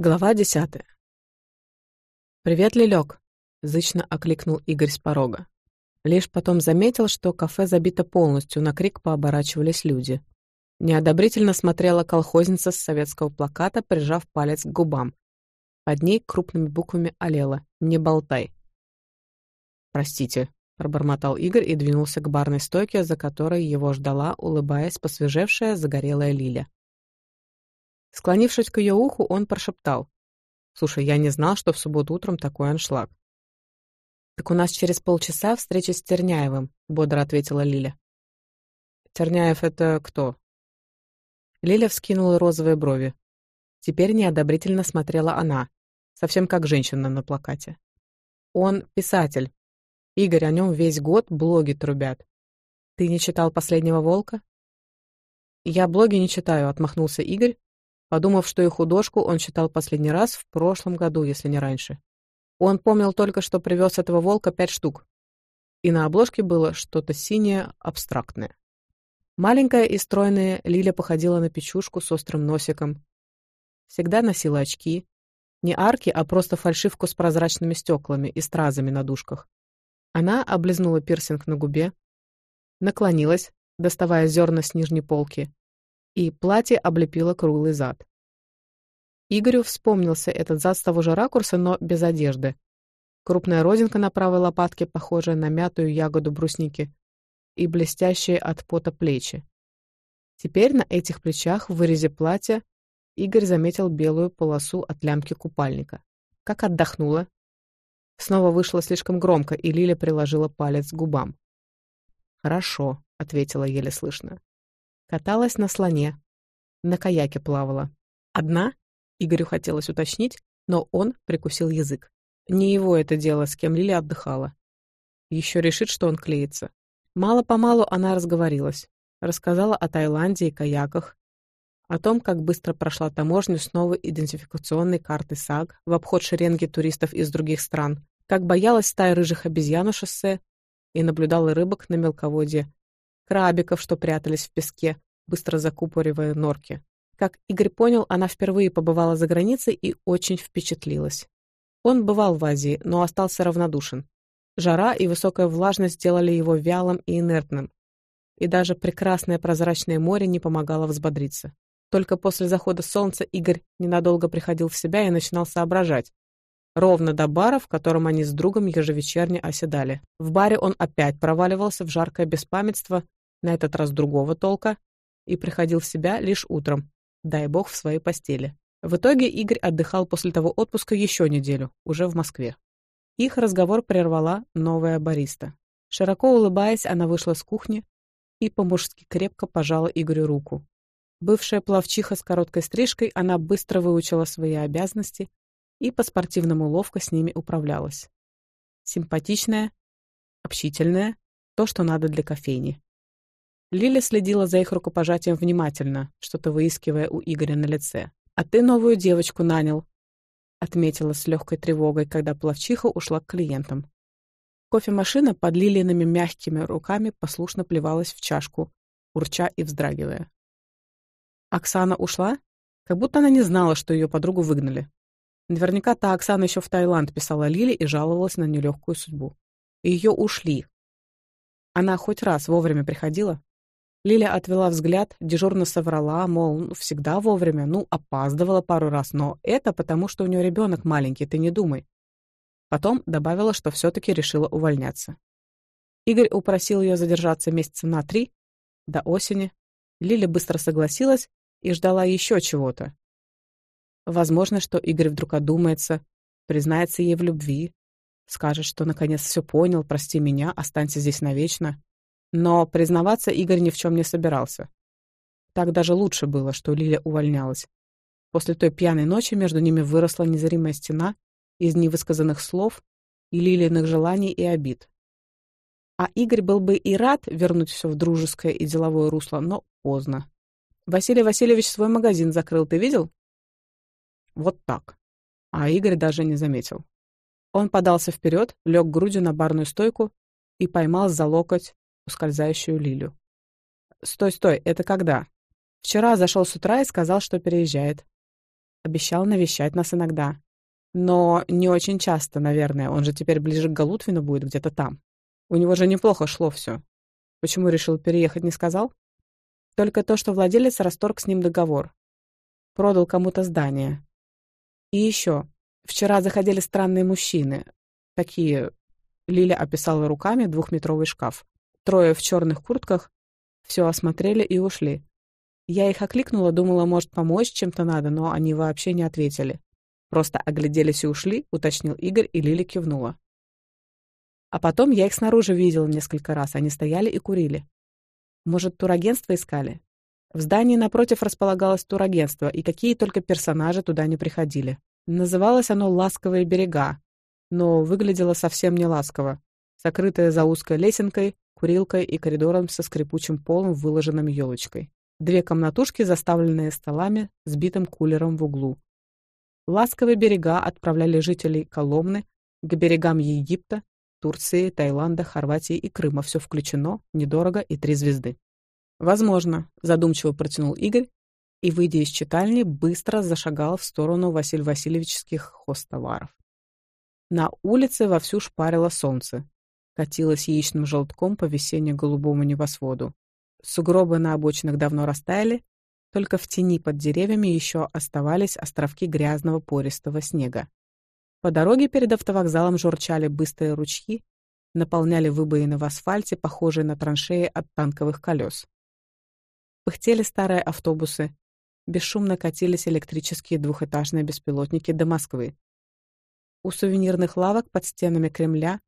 Глава десятая. «Привет, Лилёк!» — зычно окликнул Игорь с порога. Лишь потом заметил, что кафе забито полностью, на крик пооборачивались люди. Неодобрительно смотрела колхозница с советского плаката, прижав палец к губам. Под ней крупными буквами алела: «Не болтай». «Простите», — пробормотал Игорь и двинулся к барной стойке, за которой его ждала, улыбаясь, посвежевшая загорелая Лиля. Склонившись к ее уху, он прошептал. «Слушай, я не знал, что в субботу утром такой аншлаг». «Так у нас через полчаса встреча с Терняевым», — бодро ответила Лиля. «Терняев — это кто?» Лиля вскинула розовые брови. Теперь неодобрительно смотрела она, совсем как женщина на плакате. «Он писатель. Игорь о нем весь год блоги трубят. Ты не читал «Последнего волка»?» «Я блоги не читаю», — отмахнулся Игорь подумав, что их художку он читал последний раз в прошлом году, если не раньше. Он помнил только, что привез этого волка пять штук, и на обложке было что-то синее, абстрактное. Маленькая и стройная Лиля походила на печушку с острым носиком. Всегда носила очки. Не арки, а просто фальшивку с прозрачными стеклами и стразами на дужках. Она облизнула пирсинг на губе, наклонилась, доставая зерна с нижней полки, и платье облепило круглый зад. Игорю вспомнился этот зад с того же ракурса, но без одежды. Крупная родинка на правой лопатке, похожая на мятую ягоду брусники, и блестящие от пота плечи. Теперь на этих плечах в вырезе платья Игорь заметил белую полосу от лямки купальника. Как отдохнула? Снова вышло слишком громко, и Лиля приложила палец к губам. «Хорошо», — ответила еле слышно каталась на слоне. На каяке плавала. Одна? Игорю хотелось уточнить, но он прикусил язык. Не его это дело, с кем Лили отдыхала. Еще решит, что он клеится. Мало-помалу она разговорилась. Рассказала о Таиланде и каяках, о том, как быстро прошла таможню с новой идентификационной карты САГ в обход шеренги туристов из других стран, как боялась стая рыжих обезьян у шоссе и наблюдала рыбок на мелководье, крабиков, что прятались в песке, быстро закупоривая норки. Как Игорь понял, она впервые побывала за границей и очень впечатлилась. Он бывал в Азии, но остался равнодушен. Жара и высокая влажность сделали его вялым и инертным. И даже прекрасное прозрачное море не помогало взбодриться. Только после захода солнца Игорь ненадолго приходил в себя и начинал соображать. Ровно до бара, в котором они с другом ежевечерне оседали. В баре он опять проваливался в жаркое беспамятство, на этот раз другого толка, и приходил в себя лишь утром, дай бог, в своей постели. В итоге Игорь отдыхал после того отпуска еще неделю, уже в Москве. Их разговор прервала новая бариста. Широко улыбаясь, она вышла с кухни и по-мужски крепко пожала Игорю руку. Бывшая плавчиха с короткой стрижкой, она быстро выучила свои обязанности и по-спортивному ловко с ними управлялась. Симпатичная, общительная, то, что надо для кофейни. Лиля следила за их рукопожатием внимательно, что-то выискивая у Игоря на лице. «А ты новую девочку нанял», — отметила с легкой тревогой, когда плавчиха ушла к клиентам. Кофемашина под лилиными мягкими руками послушно плевалась в чашку, урча и вздрагивая. Оксана ушла, как будто она не знала, что ее подругу выгнали. Наверняка та Оксана еще в Таиланд писала Лили и жаловалась на нелегкую судьбу. Ее ушли. Она хоть раз вовремя приходила? Лиля отвела взгляд, дежурно соврала, мол, «Ну, всегда вовремя, ну, опаздывала пару раз, но это потому, что у нее ребенок маленький, ты не думай. Потом добавила, что все таки решила увольняться. Игорь упросил ее задержаться месяца на три, до осени. Лиля быстро согласилась и ждала еще чего-то. Возможно, что Игорь вдруг одумается, признается ей в любви, скажет, что наконец все понял, прости меня, останься здесь навечно. Но признаваться Игорь ни в чем не собирался. Так даже лучше было, что Лиля увольнялась. После той пьяной ночи между ними выросла незримая стена из невысказанных слов и Лилиных желаний и обид. А Игорь был бы и рад вернуть все в дружеское и деловое русло, но поздно. «Василий Васильевич свой магазин закрыл, ты видел?» Вот так. А Игорь даже не заметил. Он подался вперед, лег грудью на барную стойку и поймал за локоть ускользающую Лилю. «Стой, стой, это когда?» «Вчера зашел с утра и сказал, что переезжает. Обещал навещать нас иногда. Но не очень часто, наверное, он же теперь ближе к Галутвину будет где-то там. У него же неплохо шло все. Почему решил переехать, не сказал?» Только то, что владелец расторг с ним договор. Продал кому-то здание. И еще. Вчера заходили странные мужчины. Такие... Лиля описала руками двухметровый шкаф. Трое в черных куртках все осмотрели и ушли. Я их окликнула, думала, может, помочь чем-то надо, но они вообще не ответили. Просто огляделись и ушли, уточнил Игорь, и Лили кивнула. А потом я их снаружи видела несколько раз, они стояли и курили. Может, турагентство искали? В здании напротив располагалось турагентство, и какие только персонажи туда не приходили. Называлось оно «Ласковые берега», но выглядело совсем не ласково. закрытое за узкой лесенкой, курилкой и коридором со скрипучим полом, выложенным елочкой. Две комнатушки, заставленные столами, сбитым кулером в углу. Ласковые берега отправляли жителей Коломны к берегам Египта, Турции, Таиланда, Хорватии и Крыма. Все включено, недорого и три звезды. «Возможно», — задумчиво протянул Игорь, и, выйдя из читальни, быстро зашагал в сторону Василь Васильевичских хостоваров. На улице вовсю шпарило солнце катилась яичным желтком по весенне-голубому небосводу. Сугробы на обочинах давно растаяли, только в тени под деревьями еще оставались островки грязного пористого снега. По дороге перед автовокзалом журчали быстрые ручьи, наполняли выбоины в асфальте, похожие на траншеи от танковых колес. Пыхтели старые автобусы, бесшумно катились электрические двухэтажные беспилотники до Москвы. У сувенирных лавок под стенами Кремля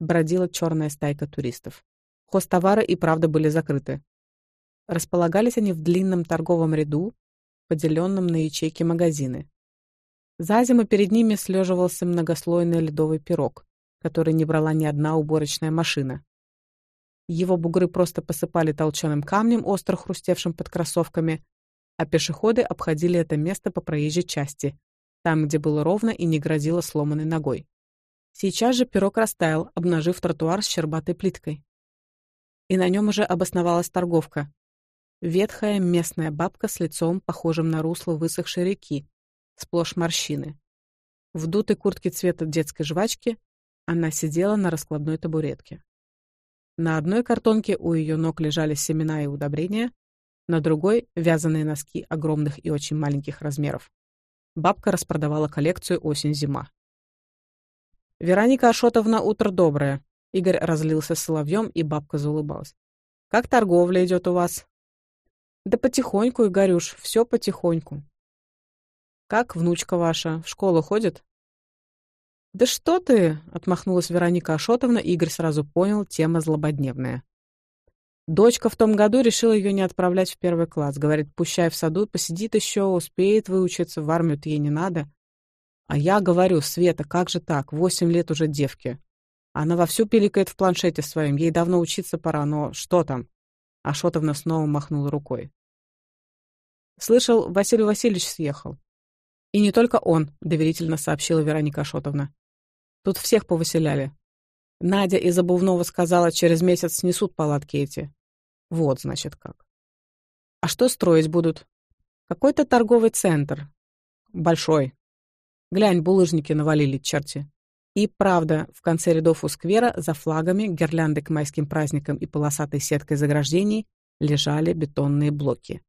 бродила черная стайка туристов. Хостовары и правда были закрыты. Располагались они в длинном торговом ряду, поделенном на ячейки магазины. За зиму перед ними слеживался многослойный ледовый пирог, который не брала ни одна уборочная машина. Его бугры просто посыпали толченым камнем, остро хрустевшим под кроссовками, а пешеходы обходили это место по проезжей части, там, где было ровно и не грозило сломанной ногой. Сейчас же пирог растаял, обнажив тротуар с щербатой плиткой. И на нем уже обосновалась торговка. Ветхая местная бабка с лицом, похожим на русло высохшей реки, сплошь морщины. В дутой куртке цвета детской жвачки она сидела на раскладной табуретке. На одной картонке у ее ног лежали семена и удобрения, на другой — вязаные носки огромных и очень маленьких размеров. Бабка распродавала коллекцию «Осень-зима». Вероника Ашотовна, утро доброе. Игорь разлился соловьем, и бабка заулыбалась. Как торговля идет у вас? Да потихоньку, Игорюш, все потихоньку. Как внучка ваша, в школу ходит? «Да что ты!» — отмахнулась Вероника Ашотовна, и Игорь сразу понял, тема злободневная. Дочка в том году решила ее не отправлять в первый класс. Говорит, пущай в саду, посидит еще, успеет выучиться, в армию-то ей не надо. А я говорю, Света, как же так? Восемь лет уже девки. Она вовсю пиликает в планшете своем. Ей давно учиться пора, но что там? Ашотовна снова махнула рукой. Слышал, Василий Васильевич съехал. И не только он, доверительно сообщила Вероника Ашотовна. Тут всех повыселяли. Надя из обувного сказала, через месяц снесут палатки эти. Вот, значит, как. А что строить будут? Какой-то торговый центр. Большой, Глянь, булыжники навалили черти. И правда, в конце рядов у сквера за флагами, гирлянды к майским праздникам и полосатой сеткой заграждений лежали бетонные блоки.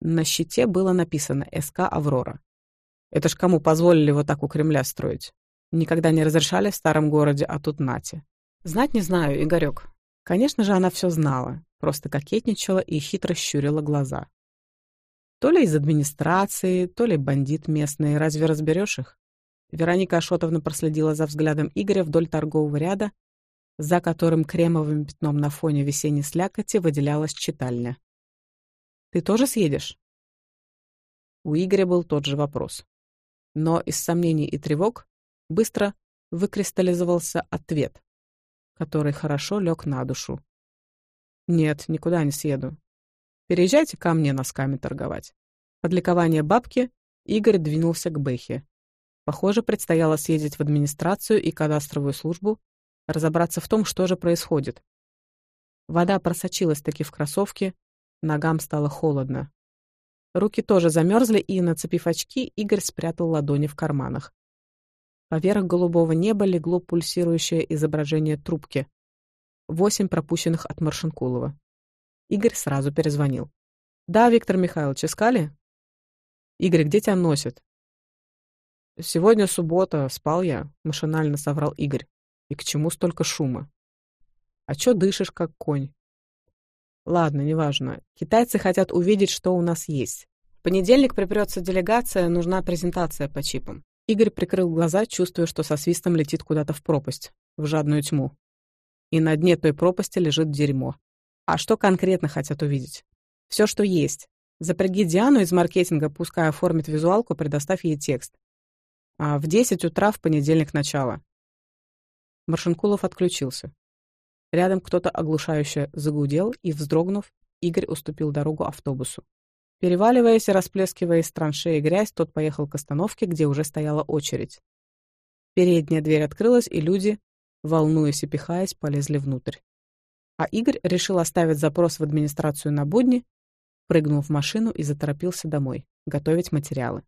На щите было написано «СК Аврора». Это ж кому позволили вот так у Кремля строить? Никогда не разрешали в старом городе, а тут нате. Знать не знаю, Игорек. Конечно же, она все знала, просто кокетничала и хитро щурила глаза. То ли из администрации, то ли бандит местный, разве разберешь их? Вероника Ашотовна проследила за взглядом Игоря вдоль торгового ряда, за которым кремовым пятном на фоне весенней слякоти выделялась читальня. «Ты тоже съедешь?» У Игоря был тот же вопрос. Но из сомнений и тревог быстро выкристаллизовался ответ, который хорошо лег на душу. «Нет, никуда не съеду. Переезжайте ко мне носками торговать». подлекование бабки Игорь двинулся к Бэхе. Похоже, предстояло съездить в администрацию и кадастровую службу, разобраться в том, что же происходит. Вода просочилась таки в кроссовки, ногам стало холодно. Руки тоже замерзли, и, нацепив очки, Игорь спрятал ладони в карманах. Поверх голубого неба легло пульсирующее изображение трубки. Восемь пропущенных от Маршинкулова. Игорь сразу перезвонил. «Да, Виктор Михайлович, искали?» «Игорь, где тебя носит?» «Сегодня суббота, спал я», — машинально соврал Игорь. «И к чему столько шума?» «А чё дышишь, как конь?» «Ладно, неважно. Китайцы хотят увидеть, что у нас есть. В понедельник припрётся делегация, нужна презентация по чипам». Игорь прикрыл глаза, чувствуя, что со свистом летит куда-то в пропасть, в жадную тьму. И на дне той пропасти лежит дерьмо. А что конкретно хотят увидеть? Все, что есть. Запряги Диану из маркетинга, пускай оформит визуалку, предоставь ей текст. А в 10 утра в понедельник начало. Маршинкулов отключился. Рядом кто-то оглушающе загудел, и, вздрогнув, Игорь уступил дорогу автобусу. Переваливаясь и расплескивая из траншеи грязь, тот поехал к остановке, где уже стояла очередь. Передняя дверь открылась, и люди, волнуясь и пихаясь, полезли внутрь а Игорь решил оставить запрос в администрацию на будни, прыгнул в машину и заторопился домой, готовить материалы.